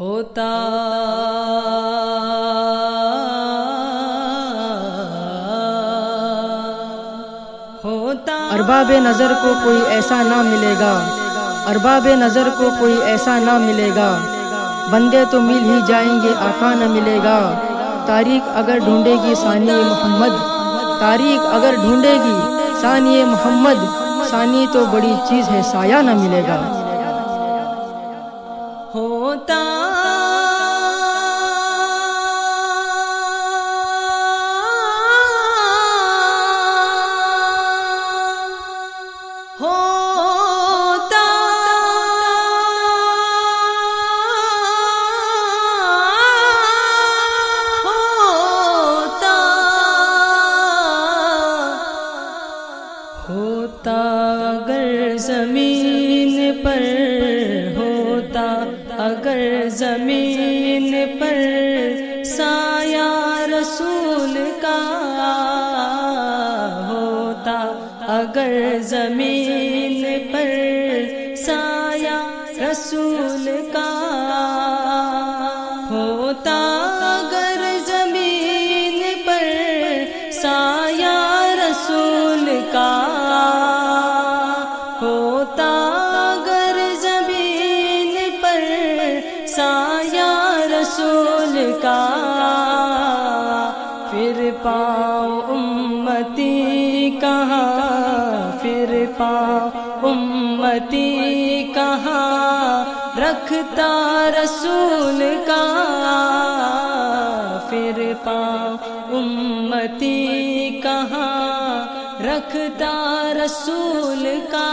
ہوتا۔ ہوتا۔ ارباب نظر کو کوئی ایسا نہ ملے گا۔ ارباب نظر کو کوئی ایسا نہ ملے گا۔ بندے تو مل ہی جائیں گے، آقا نہ ملے گا۔ تاریخ اگر ڈھونڈے گی ثانی محمد، تاریخ اگر ڈھونڈے گی ثانی محمد، ثانی تو بڑی چیز ہے، سایہ نہ ملے گا۔ زمین پر سایہ رسول کا ہوتا اگر زمین پر سایہ رسول کا ہوتا اگر زمین پر سایہ رسول کا پھر پاؤ امتی پھر پاؤ امتی کہاں رکھتا رسول کا پھر پاؤ امتی کہاں رکھتا رسول کا؟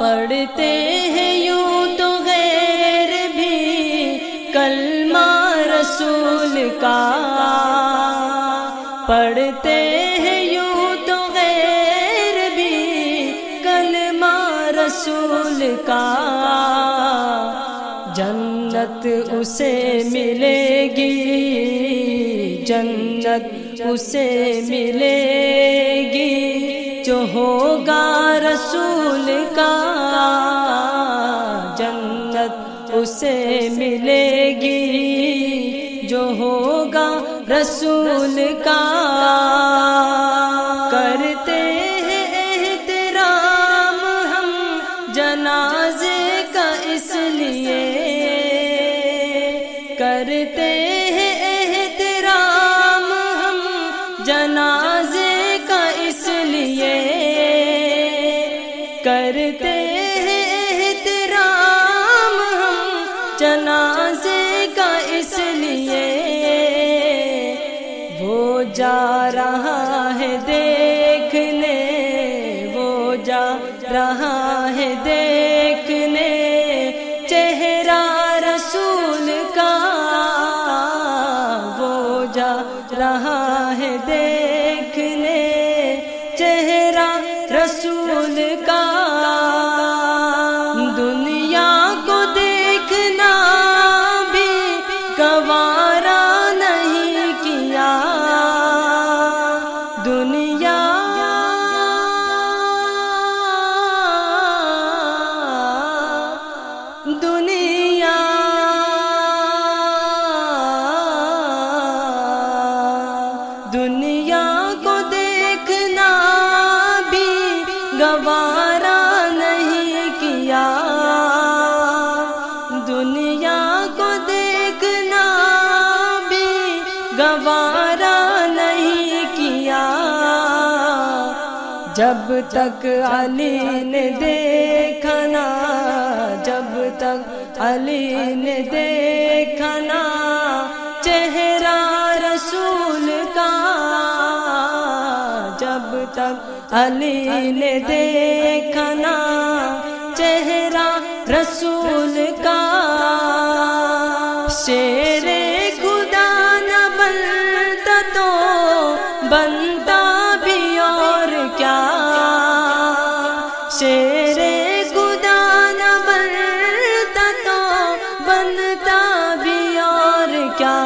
پڑھتے ہیں یوں تو غیر بھی کلمہ رسول کا۔ پڑھتے ہیں کا جنت اسے ملے گی، جنت اسے ملے گی۔ جو ہوگا رسول کا جنت اسے ملے گی۔ جو ہوگا رسول کا کرتے ہیں احترام ہم جنازے کا اس لیے۔ وہ جا رہا ہے دیکھنے، وہ جا رہا ہے دیکھ جب تک علی نے دیکھنا جب تک علی نے دیکھنا چہرہ رسول کا، جب تک علی نے دیکھنا چہرہ رسول کا، شیر بنتا بھی اور کیا۔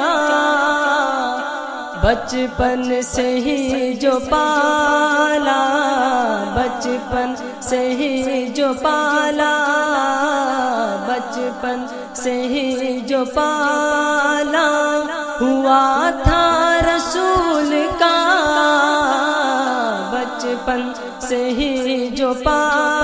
بچپن سے ہی جو پالا، بچپن سے ہی جو پالا، بچپن سے ہی جو پالا۔ ہوا تھا رسول کا، بچپن سے ہی جو پالا۔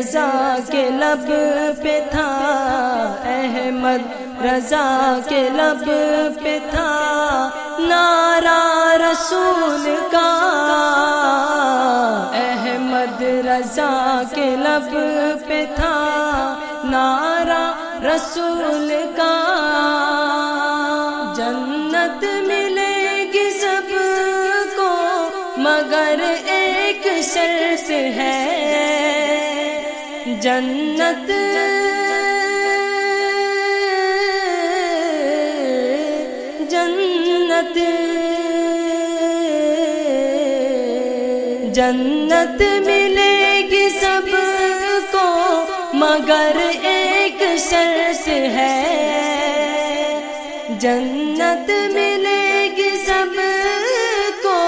رضا کے لب پہ تھا، احمد رضا کے لب پہ تھا۔ نارا رسول کا احمد رضا کے لب پہ تھا۔ نارا رسول کا جنت ملے گی سب کو، مگر ایک شرط ہے۔ جنت جنت جنت ملے گی سب کو، مگر ایک شرط ہے۔ جنت ملے گی سب کو،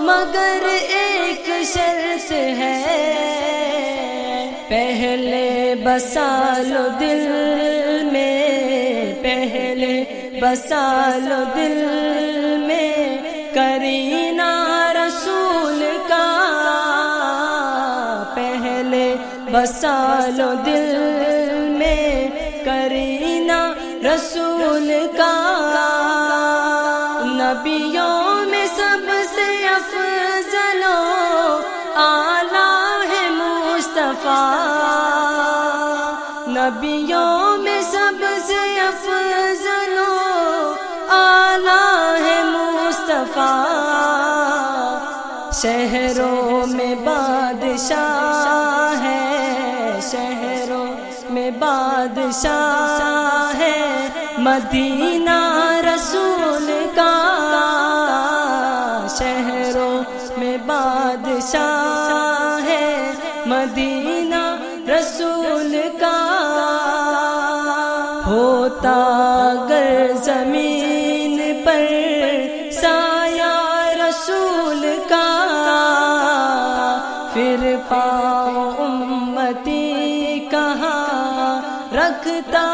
مگر ایک شرط ہے۔ بسالو دل میں پہلے بسالو دل میں کرینا رسول کا پہلے بسالو دل میں کرینا رسول کا نبیوں شہروں میں بادشاہ ہے، شہروں میں بادشاہ ہے۔ مدینہ رسول کا شہروں میں بادشاہ ہے۔ مدینہ رسول امتی کہاں رکھتا